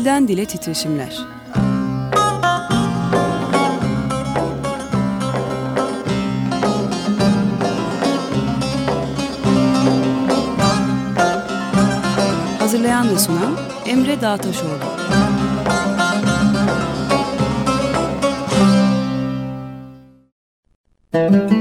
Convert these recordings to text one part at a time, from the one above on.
Dilden dile titreşimler. Hazırlayan ve sunan Emre Dağtaşoğlu. Müzik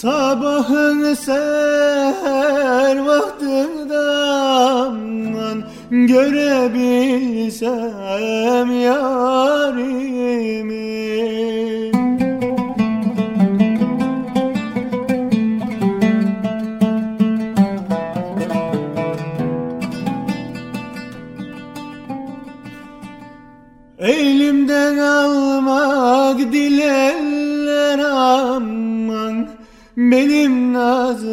Sabahın seher vaktinden görebilsem ya another.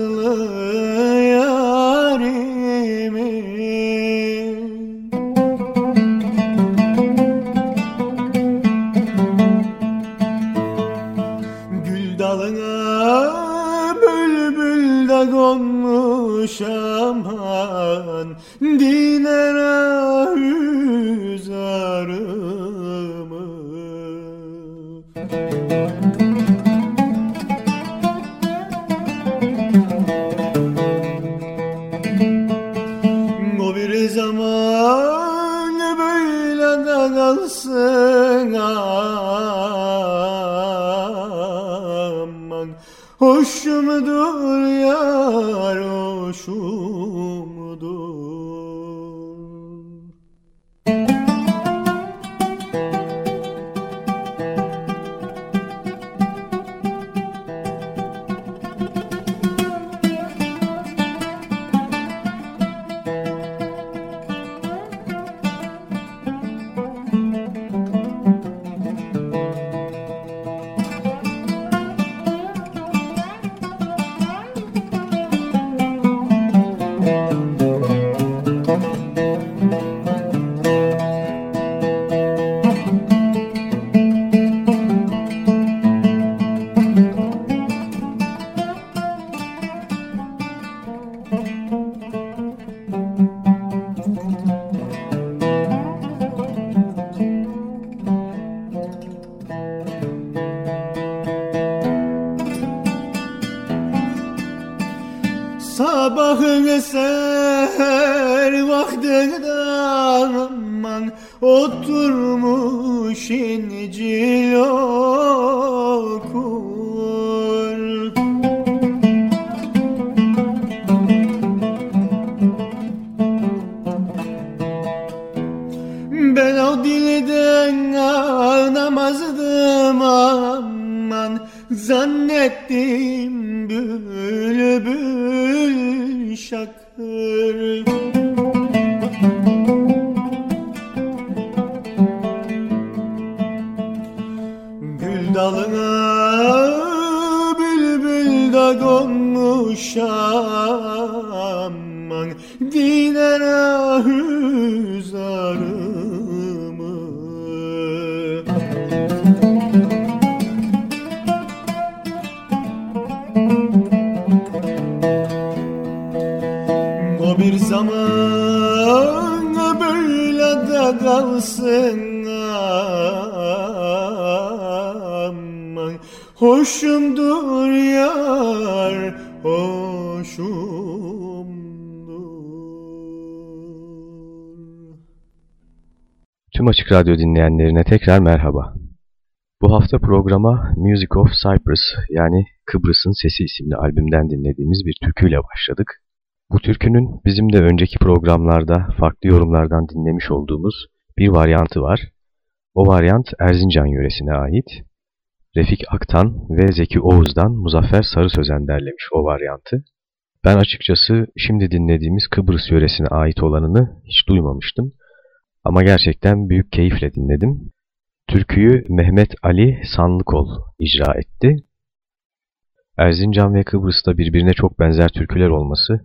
hoşumdur yar hoşumdur. Tüm Açık Radyo dinleyenlerine tekrar merhaba. Bu hafta programa Music of Cyprus yani Kıbrıs'ın Sesi isimli albümden dinlediğimiz bir türküyle başladık. Bu türkünün bizim de önceki programlarda farklı yorumlardan dinlemiş olduğumuz bir varyantı var. O varyant Erzincan yöresine ait. Refik Aktan ve Zeki Oğuz'dan Muzaffer Sarı Sözen derlemiş o varyantı. Ben açıkçası şimdi dinlediğimiz Kıbrıs yöresine ait olanını hiç duymamıştım. Ama gerçekten büyük keyifle dinledim. Türküyü Mehmet Ali Sanlıkol icra etti. Erzincan ve Kıbrıs'ta birbirine çok benzer türküler olması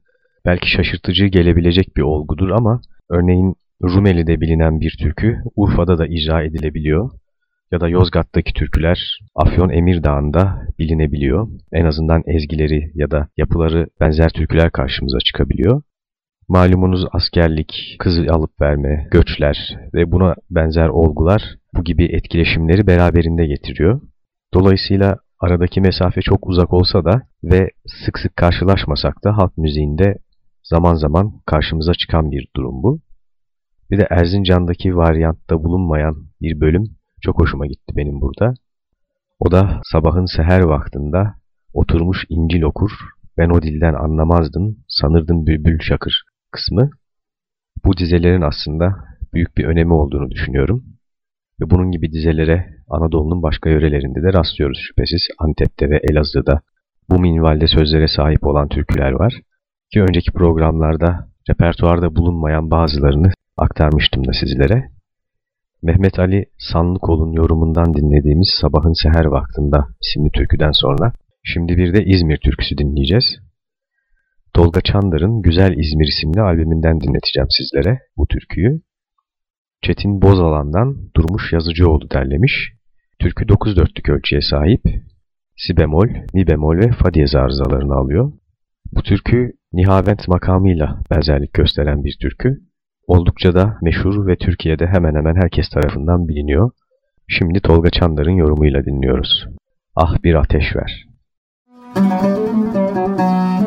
belki şaşırtıcı gelebilecek bir olgudur ama örneğin Rumeli'de bilinen bir türkü Urfa'da da icra edilebiliyor. Ya da Yozgat'taki türküler Afyon Emirdağ'ında bilinebiliyor. En azından ezgileri ya da yapıları benzer türküler karşımıza çıkabiliyor. Malumunuz askerlik, kızı alıp verme, göçler ve buna benzer olgular bu gibi etkileşimleri beraberinde getiriyor. Dolayısıyla aradaki mesafe çok uzak olsa da ve sık sık karşılaşmasak da halk müziğinde zaman zaman karşımıza çıkan bir durum bu. Bir de Erzincan'daki varyantta bulunmayan bir bölüm çok hoşuma gitti benim burada. O da sabahın seher vaktinde oturmuş İncil okur, ben o dilden anlamazdım, sanırdım bülbül şakır kısmı. Bu dizelerin aslında büyük bir önemi olduğunu düşünüyorum. Ve bunun gibi dizelere Anadolu'nun başka yörelerinde de rastlıyoruz şüphesiz. Antep'te ve Elazığ'da bu minvalde sözlere sahip olan türküler var. Ki önceki programlarda repertuarda bulunmayan bazılarını aktarmıştım da sizlere. Mehmet Ali Sanlıkol'un yorumundan dinlediğimiz Sabahın Seher Vaktinde isimli türküden sonra şimdi bir de İzmir türküsü dinleyeceğiz. Tolga Çandar'ın Güzel İzmir isimli albümünden dinleteceğim sizlere bu türküyü. Çetin Bozalan'dan Durmuş Yazıcıoğlu derlemiş. Türkü 9 dörtlük ölçüye sahip. Si bemol, mi bemol ve fa diyez arızalarını alıyor. Bu türkü Nihavent makamıyla benzerlik gösteren bir türkü. Oldukça da meşhur ve Türkiye'de hemen hemen herkes tarafından biliniyor. Şimdi Tolga Çandar'ın yorumuyla dinliyoruz. Ah bir ateş ver. Müzik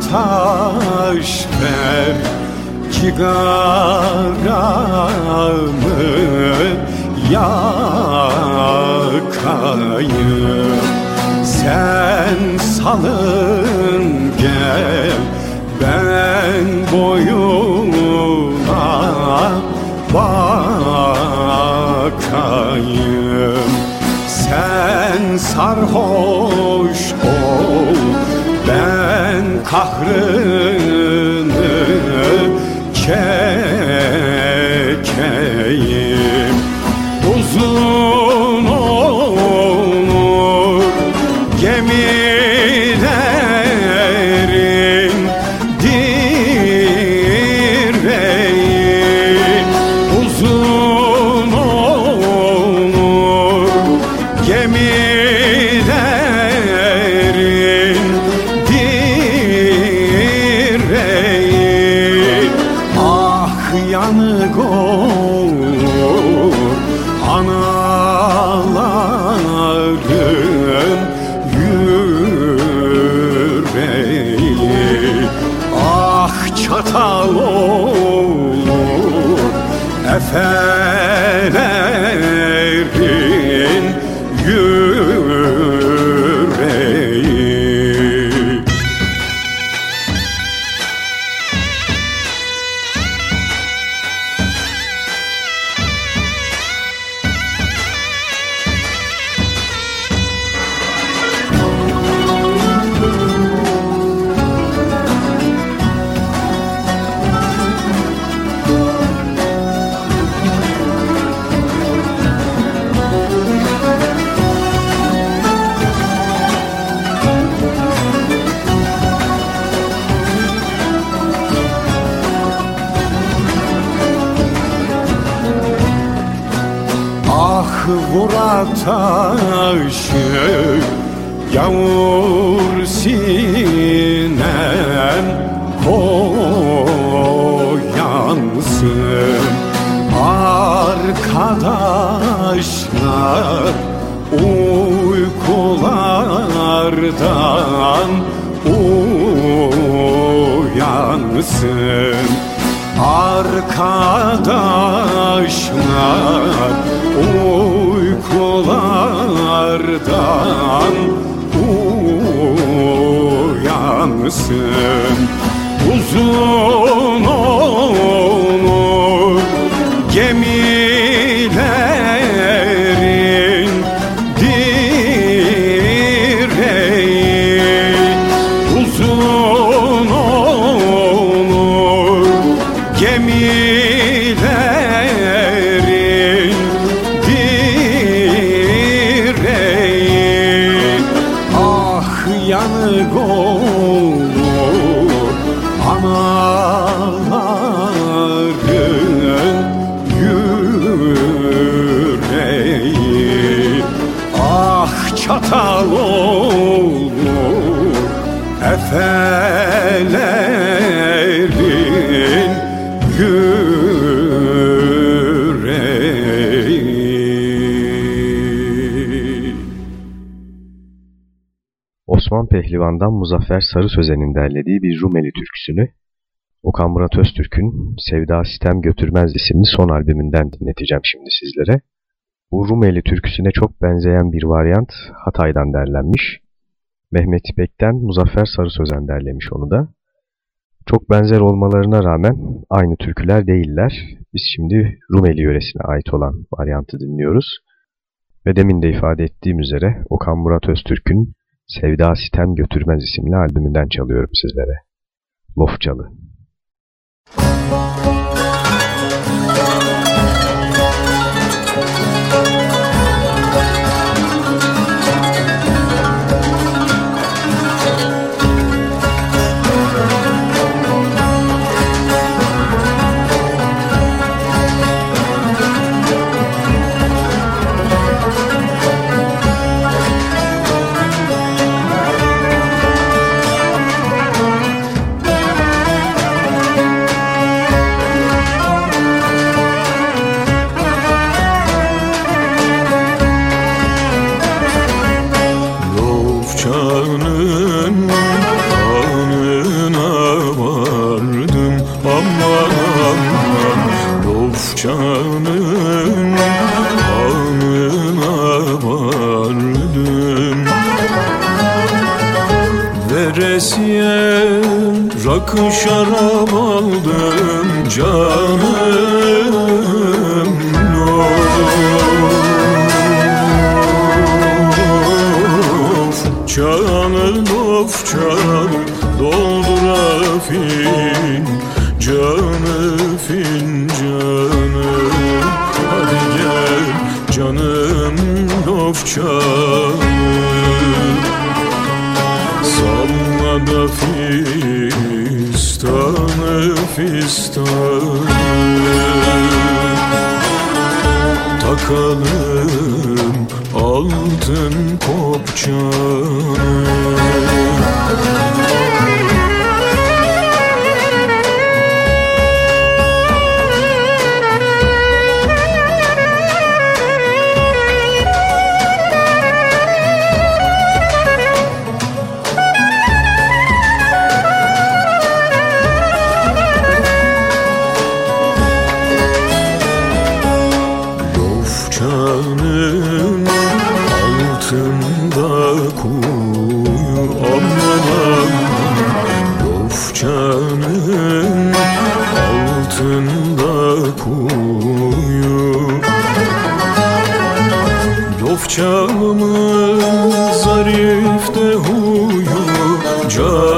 ataş ver Cigaramı yakayım. Sen salın gel vur ataşı Yavur sinem koyansın. Arkadaşlar uykulardan uyansın. Arkadaşlar uykulardan uyansın. Uzun olur efelerin yüreği Osman Pehlivan'dan Muzaffer Sarı Sözen'in derlediği bir Rumeli türküsünü Okan Murat Öztürk'ün Sevda Sistem Götürmez isimli son albümünden dinleteceğim şimdi sizlere. Bu Rumeli türküsüne çok benzeyen bir varyant Hatay'dan derlenmiş. Mehmet İpek'ten Muzaffer Sarı Sözen derlemiş onu da. Çok benzer olmalarına rağmen aynı türküler değiller. Biz şimdi Rumeli yöresine ait olan varyantı dinliyoruz. Ve demin de ifade ettiğim üzere Okan Murat Öztürk'ün Sevda Sitem Götürmez isimli albümünden çalıyorum sizlere. Lofçalı. Lofçanın rakı şarap aldım canım Of canım of canım doldur fin canı. Fincanı Hadi gel canım of canım Salla da fistanı fistanı Takalım altın kopçanı Joe.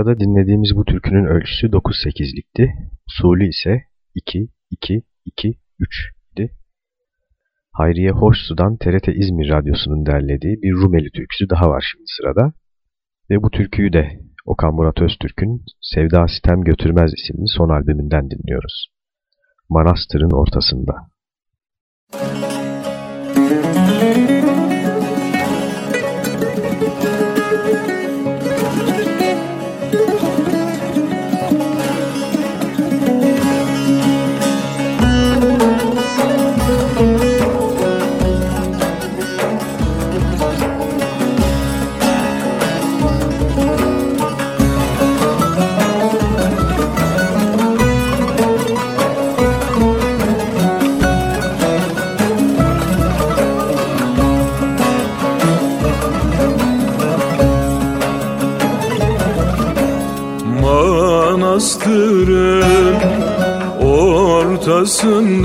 Sırada dinlediğimiz bu türkünün ölçüsü 9-8'likti. Usulü ise 2-2-2-3 idi. Hayriye Hoşsu'dan TRT İzmir Radyosu'nun derlediği bir Rumeli türküsü daha var şimdi sırada. Ve bu türküyü de Okan Murat Öztürk'ün Sevda Sitem Götürmez isimli son albümünden dinliyoruz. Manastırın ortasında. Müzik ortasında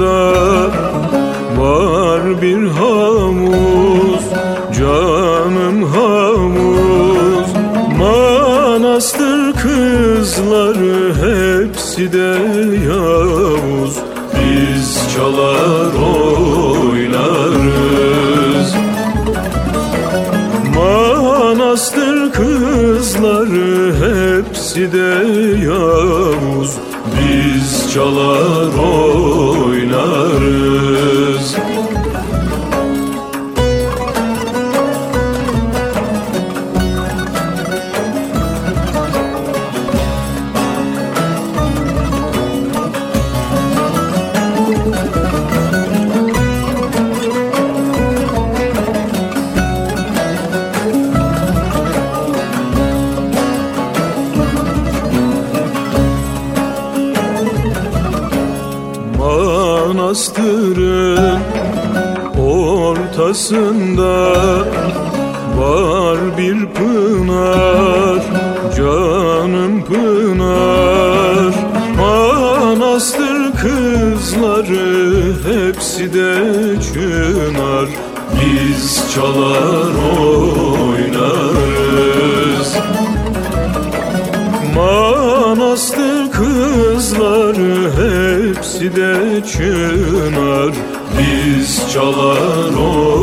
hepsi de çınar Biz çalar oynarız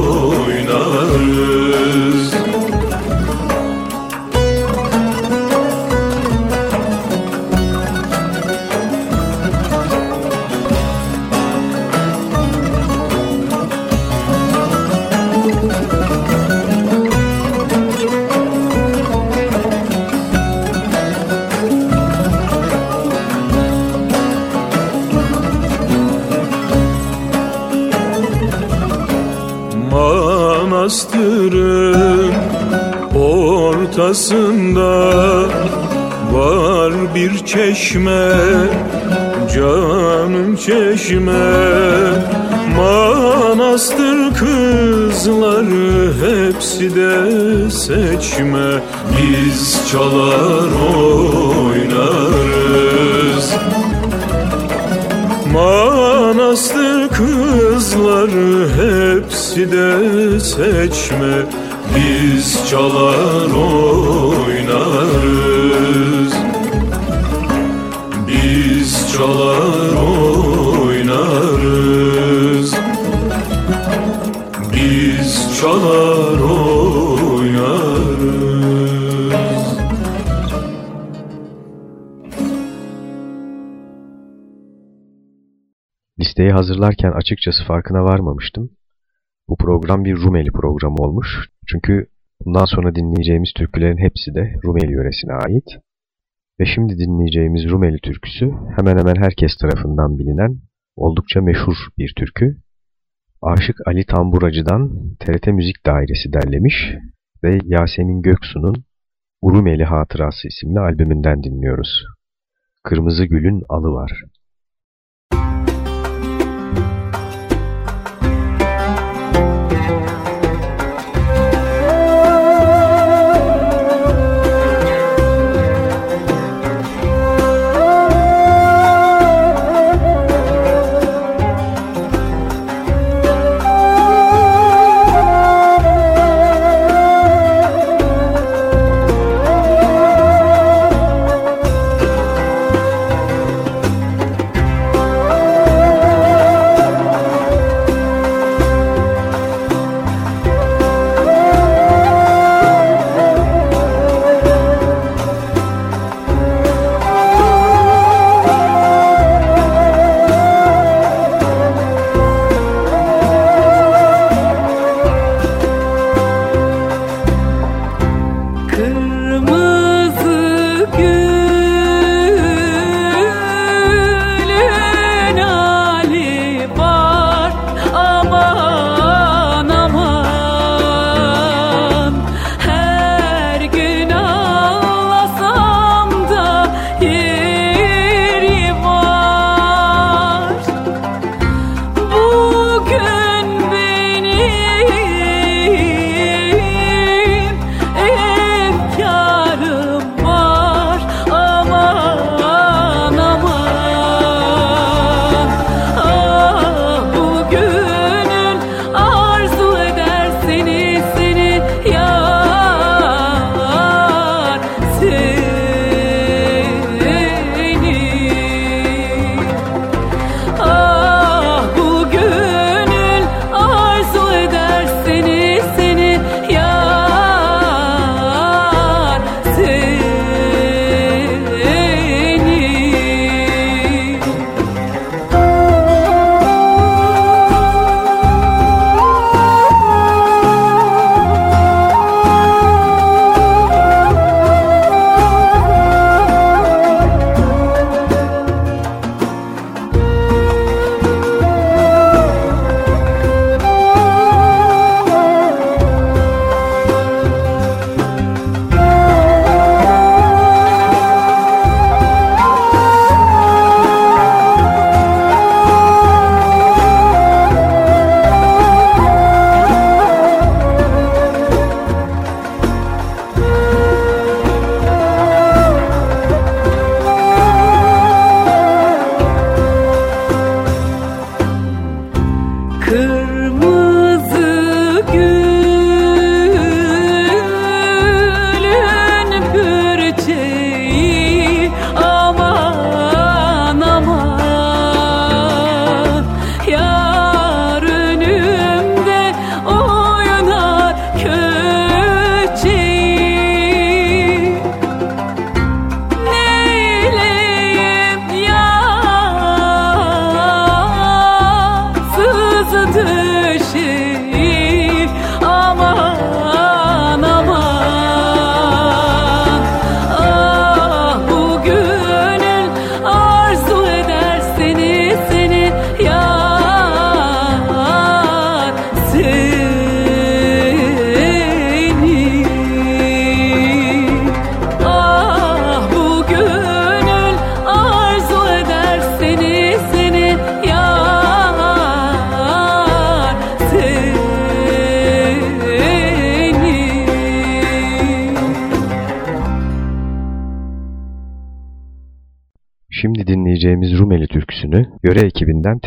çeşme manastır kızları hepsi de seçme biz çalar oynarız. Manastır kızları hepsi de seçme. Biz çalar oynarız listeyi hazırlarken açıkçası farkına varmamıştım. Bu program bir Rumeli programı olmuş. Çünkü bundan sonra dinleyeceğimiz türkülerin hepsi de Rumeli yöresine ait. Ve şimdi dinleyeceğimiz Rumeli türküsü hemen hemen herkes tarafından bilinen oldukça meşhur bir türkü. Aşık Ali Tamburacı'dan TRT Müzik Dairesi derlemiş ve Yasemin Göksu'nun Urumeli Hatırası isimli albümünden dinliyoruz. Kırmızı Gül'ün Alı Var.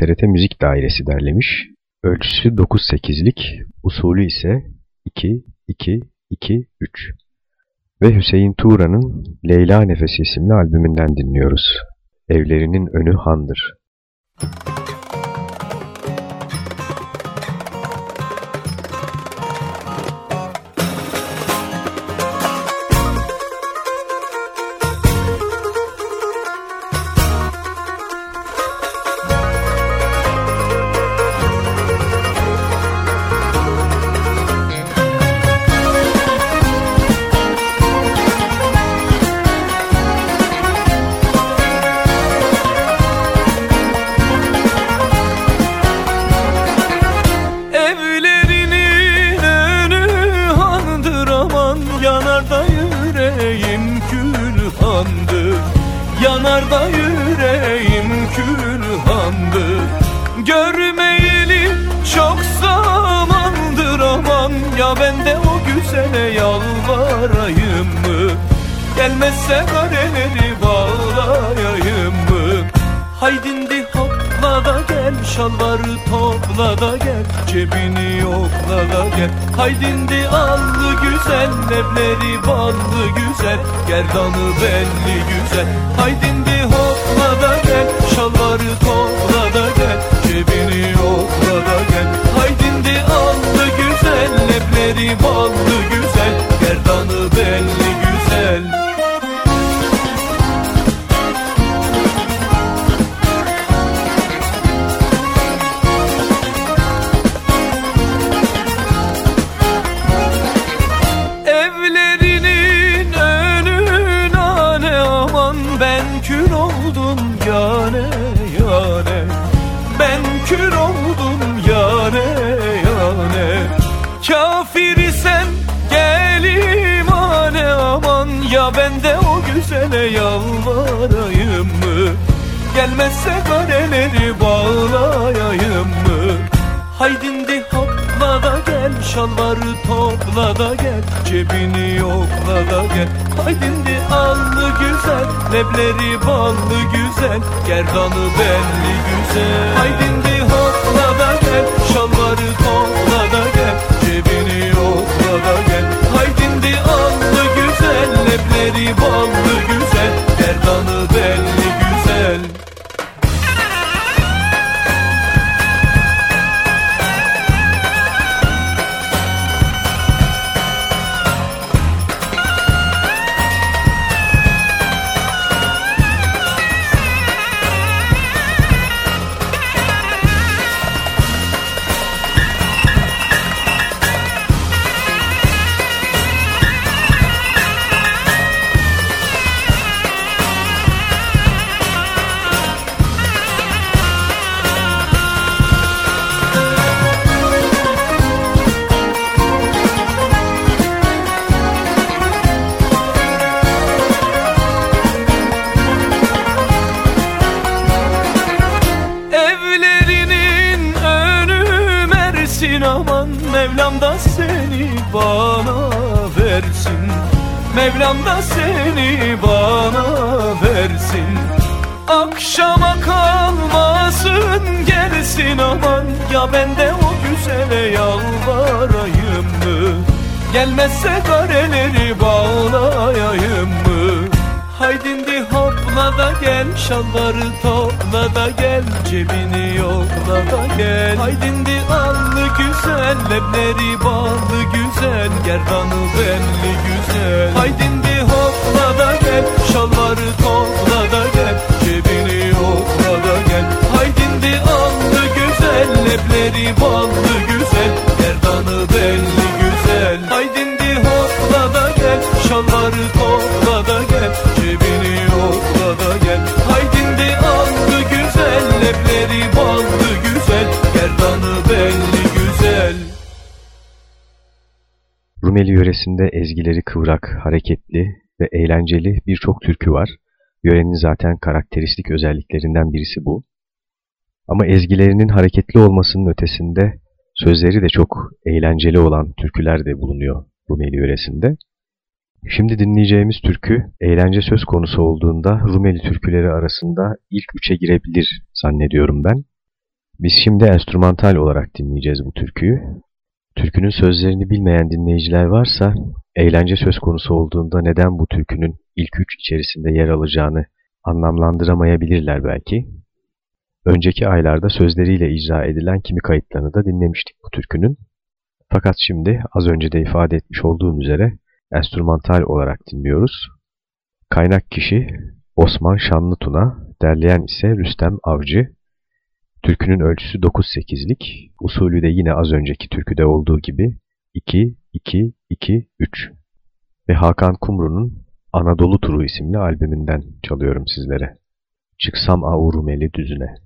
TRT Müzik Dairesi derlemiş. Ölçüsü 9-8'lik, usulü ise 2-2-2-3. Ve Hüseyin Tuğra'nın Leyla Nefesi isimli albümünden dinliyoruz. Evlerinin önü handır. Müzik kül oldum yane yane Ben kül oldum yane yane Kafir isen gel imane aman Ya ben de o güzele yalvarayım mı? Gelmezse kareleri bağlayayım mı Haydindi hopla da gel Şalvarı topla da gel Cebini yokla da gel. Haydindi allı güzel Lebleri ballı güzel Gerdanı belli güzel. Haydindi hopla da gel Şalvarı topla da gel Cebini yokla da gel. Haydindi allı güzel Lebleri ballı güzel Gerdanı belli güzel aman Mevlam da seni bana versin. Mevlam da seni bana versin. Akşama kalmasın gelsin aman. Ya ben de o güzele yalvarayım mı? Gelmezse kareleri bağlayayım mı Haydindi hopla da gel Şalvarı topla da gel Cebini yokla da gel. Haydindi allı güzel Lebleri ballı güzel Gerdanı belli güzel. Haydindi hopla da gel Şalvarı topla da gel Cebini yokla da gel. Haydindi allı güzel Lebleri ballı güzel Şalvarı topla da gel Cebini yokla da gel Haydindi allı güzel Lebleri ballı güzel Gerdanı belli güzel Rumeli yöresinde ezgileri kıvrak, hareketli ve eğlenceli birçok türkü var. Yörenin zaten karakteristik özelliklerinden birisi bu. Ama ezgilerinin hareketli olmasının ötesinde sözleri de çok eğlenceli olan türküler de bulunuyor Rumeli yöresinde. Şimdi dinleyeceğimiz türkü eğlence söz konusu olduğunda Rumeli türküleri arasında ilk üçe girebilir zannediyorum ben. Biz şimdi enstrümantal olarak dinleyeceğiz bu türküyü. Türkünün sözlerini bilmeyen dinleyiciler varsa eğlence söz konusu olduğunda neden bu türkünün ilk üç içerisinde yer alacağını anlamlandıramayabilirler belki. Önceki aylarda sözleriyle icra edilen kimi kayıtlarını da dinlemiştik bu türkünün. Fakat şimdi az önce de ifade etmiş olduğum üzere enstrümantal olarak dinliyoruz. Kaynak kişi Osman Şanlıtuna, derleyen ise Rüstem Avcı. Türkünün ölçüsü 9-8'lik, usulü de yine az önceki türküde olduğu gibi 2-2-2-3 ve Hakan Kumru'nun Anadolu Turu isimli albümünden çalıyorum sizlere. Çıksam Aurumeli düzüne.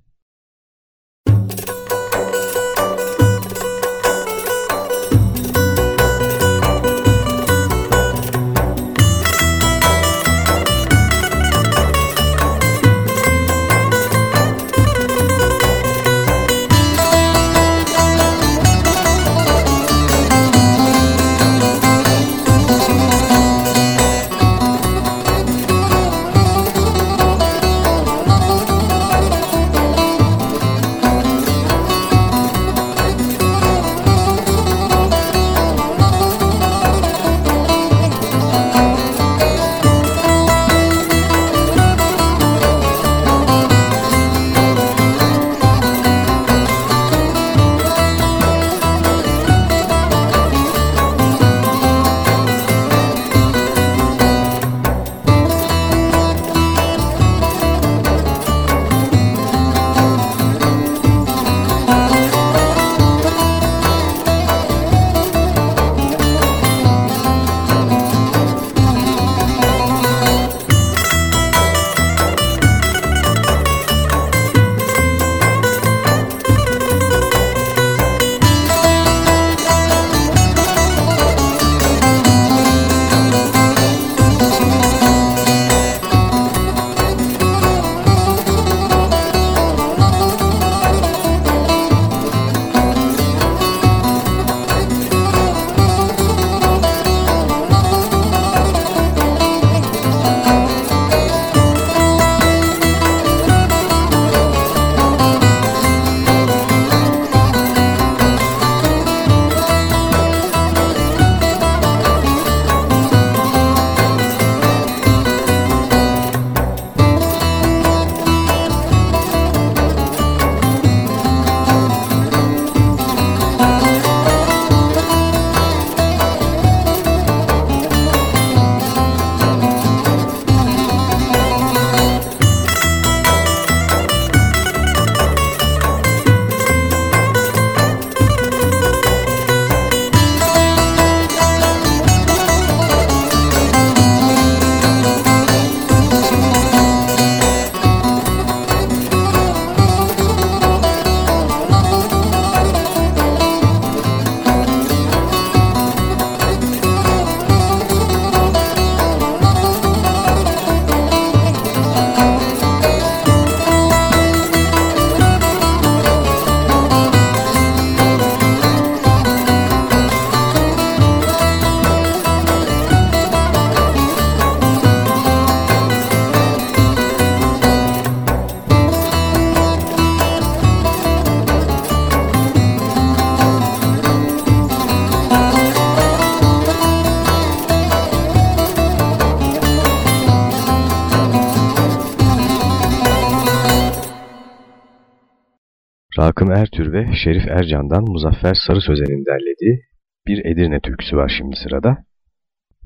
Rakım Ertür ve Şerif Ercan'dan Muzaffer Sarı Sözen'in derlediği bir Edirne türküsü var şimdi sırada.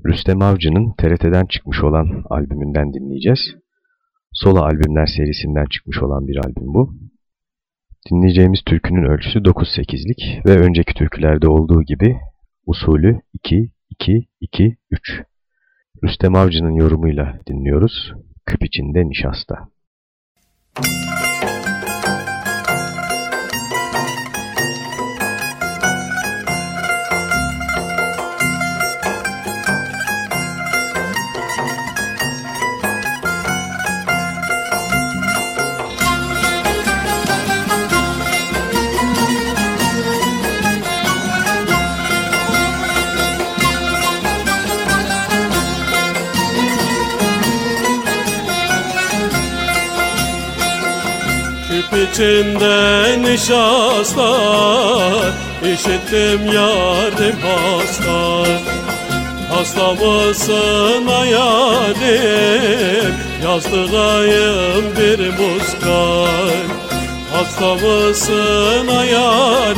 Rüstem Avcı'nın TRT'den çıkmış olan albümünden dinleyeceğiz. Solo albümler serisinden çıkmış olan bir albüm bu. Dinleyeceğimiz türkünün ölçüsü 9-8'lik ve önceki türkülerde olduğu gibi usulü 2-2-2-3. Rüstem Avcı'nın yorumuyla dinliyoruz. Küp içinde nişasta. Müzik içinde nişasta İşittim yarim hasta Hasta mısın hayalim Yazdırayım bir muskal Hasta mısın hayalim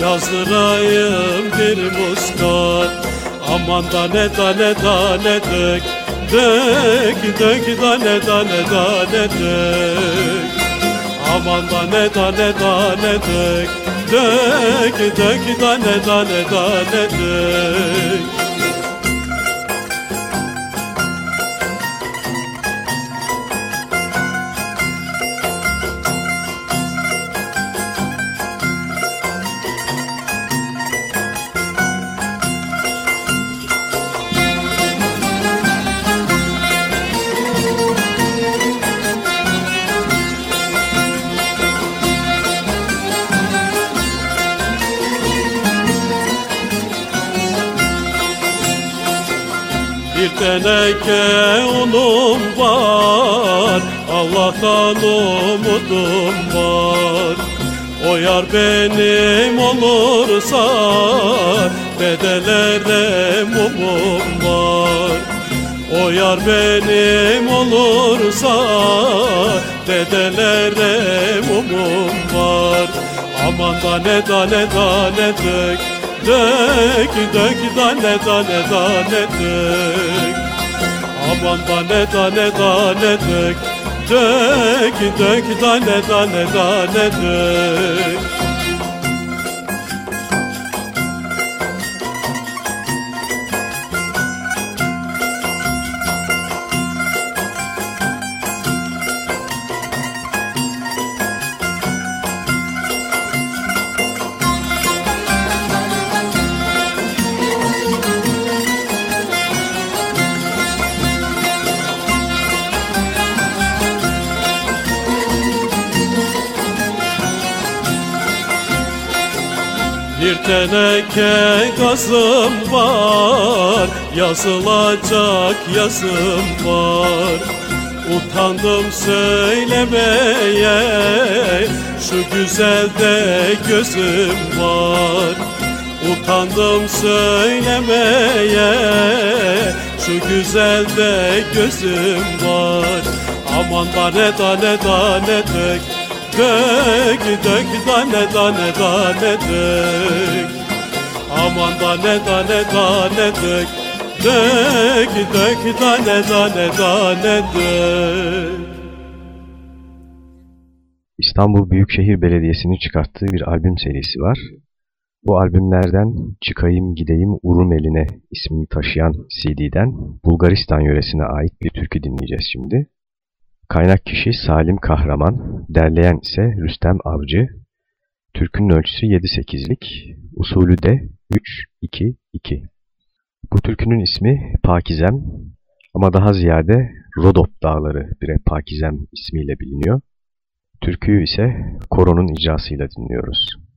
Yazdırayım bir muskal Aman da ne da ne da ne dök Dök dök da ne da ne da ne dök Aman da ne da ne da ne dök Dök dök da ne da ne da ne dök teneke unum var Allah'tan umudum var. O yar benim olursa Dedelere mumum var. O yar benim olursa Dedelere mumum var. Aman da ne da ne da ne dök Dök dök da ne da ne da ne dök Aman da ne da ne da ne dök Dök dök da ne da ne da ne dök teneke gazım var Yazılacak yazım var. Utandım söylemeye Şu güzelde gözüm var. Utandım söylemeye Şu güzelde gözüm var. Aman da ne da ne da ne tek Dök dök tane tane tane dök Aman tane tane tane dök Dök dök tane tane tane dök İstanbul Büyükşehir Belediyesi'nin çıkarttığı bir albüm serisi var. Bu albümlerden Çıkayım Gideyim Urun Eline ismini taşıyan CD'den Bulgaristan yöresine ait bir türkü dinleyeceğiz şimdi. Kaynak kişi Salim Kahraman, derleyen ise Rüstem Avcı. Türkünün ölçüsü 7-8'lik, usulü de 3-2-2. Bu türkünün ismi Pakizem ama daha ziyade Rodop Dağları bire Pakizem ismiyle biliniyor. Türküyü ise koronun icrasıyla dinliyoruz.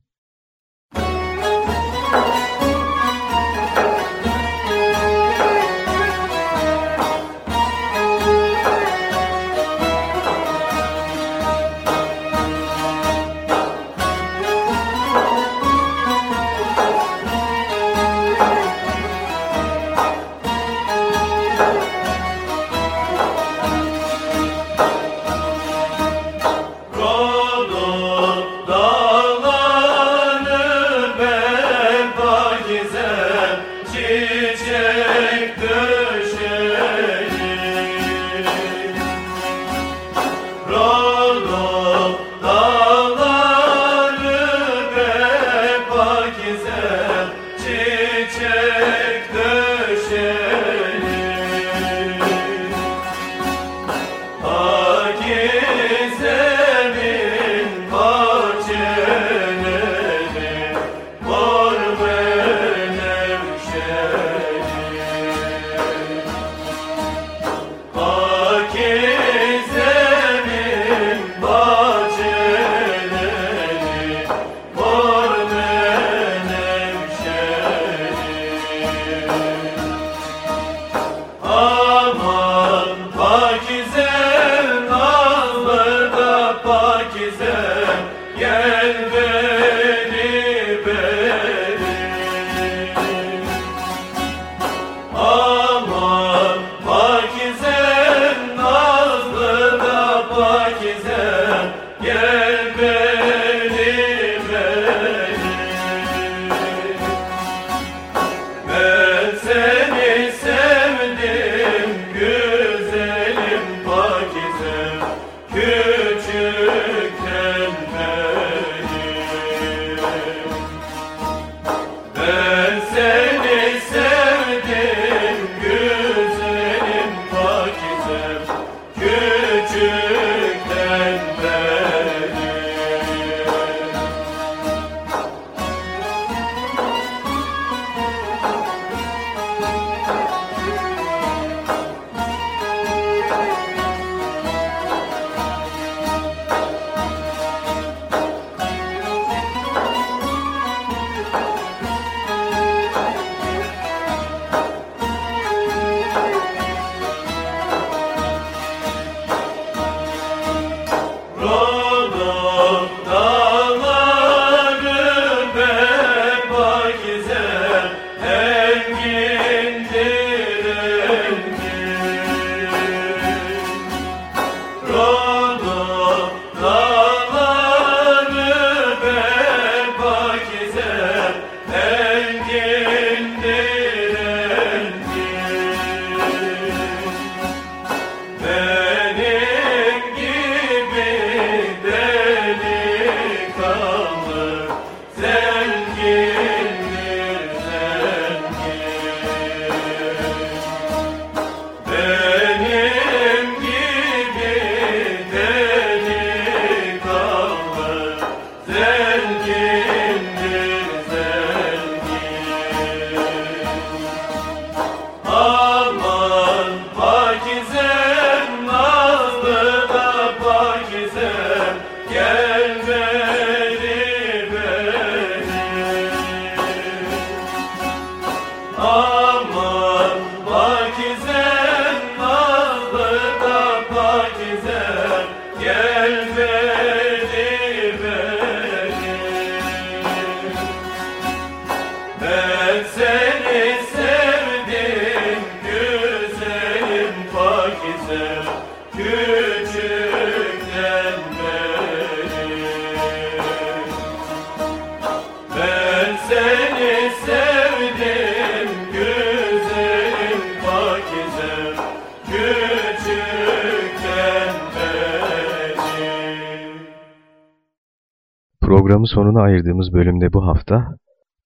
Programın sonuna ayırdığımız bölümde bu hafta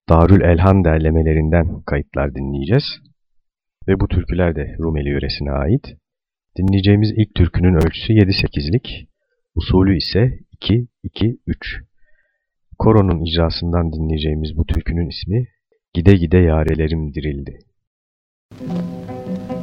Darül Elhan derlemelerinden kayıtlar dinleyeceğiz. Ve bu türküler de Rumeli yöresine ait. Dinleyeceğimiz ilk türkünün ölçüsü 7-8'lik, usulü ise 2-2-3. Koronun icrasından dinleyeceğimiz bu türkünün ismi Gide Gide Yarelerim Dirildi. Gide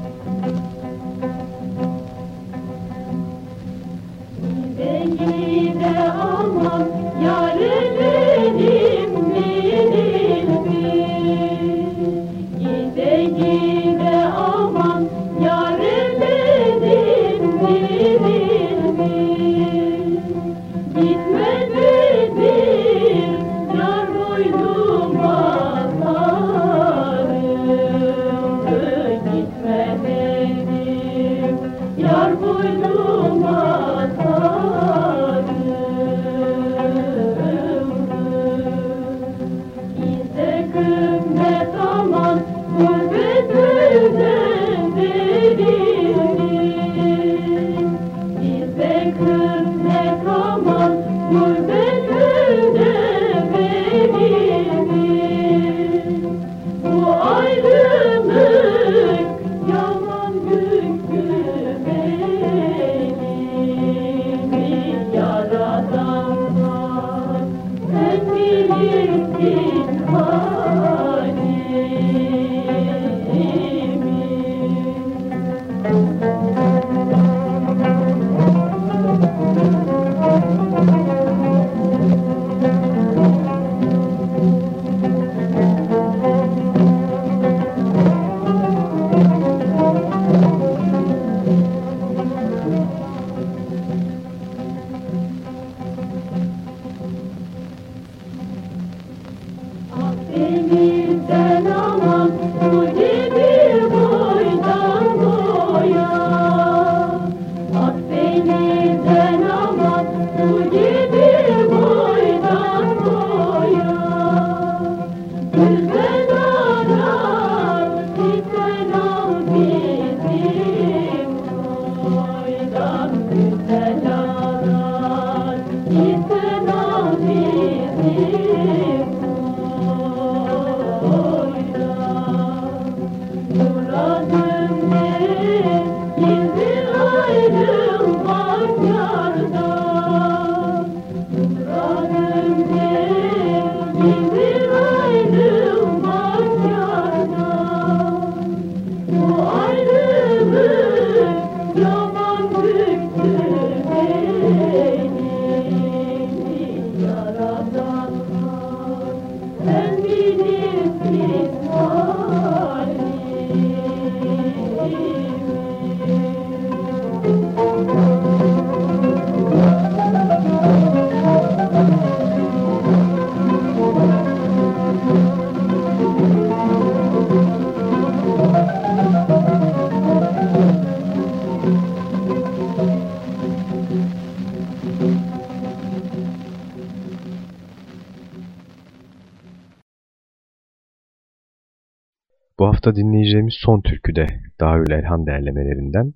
hafta dinleyeceğimiz son türkü de Darül Elhan derlemelerinden.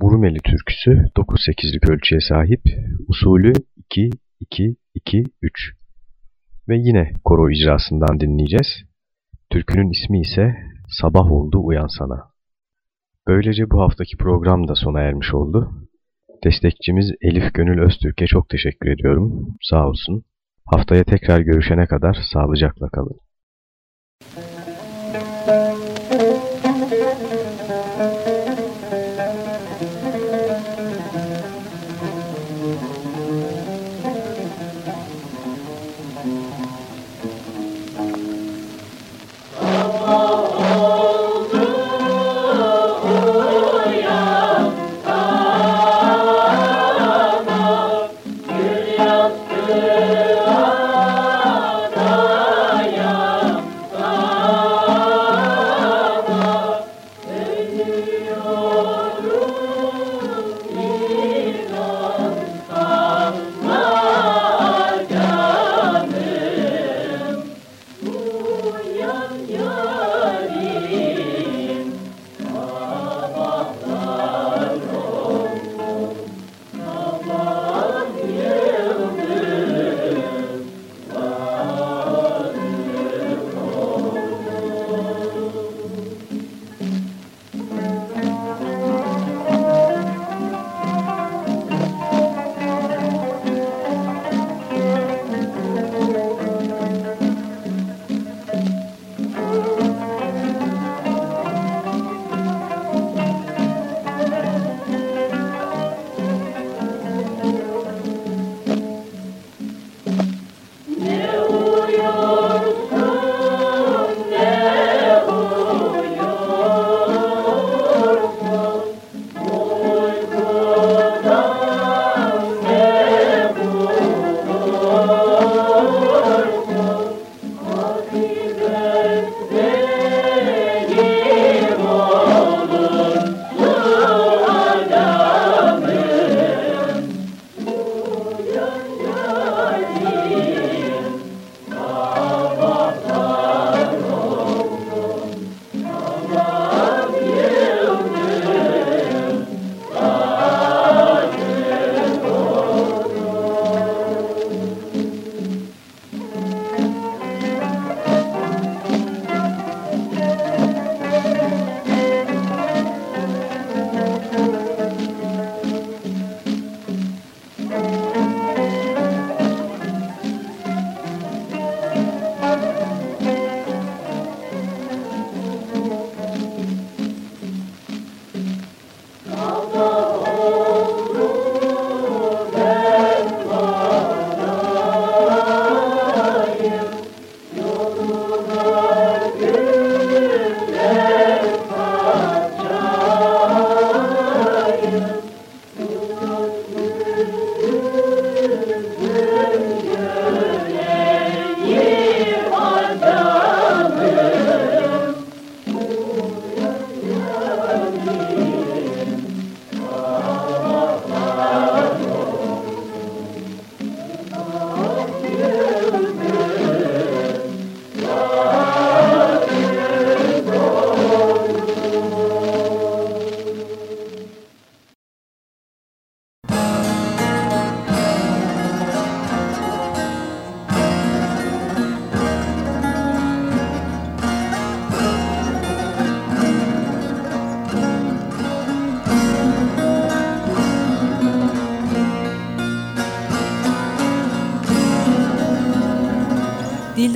Burumeli türküsü 9-8'lik ölçüye sahip, usulü 2-2-2-3 ve yine koro icrasından dinleyeceğiz. Türkünün ismi ise Sabah Oldu Uyan Sana. Böylece bu haftaki program da sona ermiş oldu. Destekçimiz Elif Gönül Öztürk'e çok teşekkür ediyorum. Sağ olsun. Haftaya tekrar görüşene kadar sağlıcakla kalın.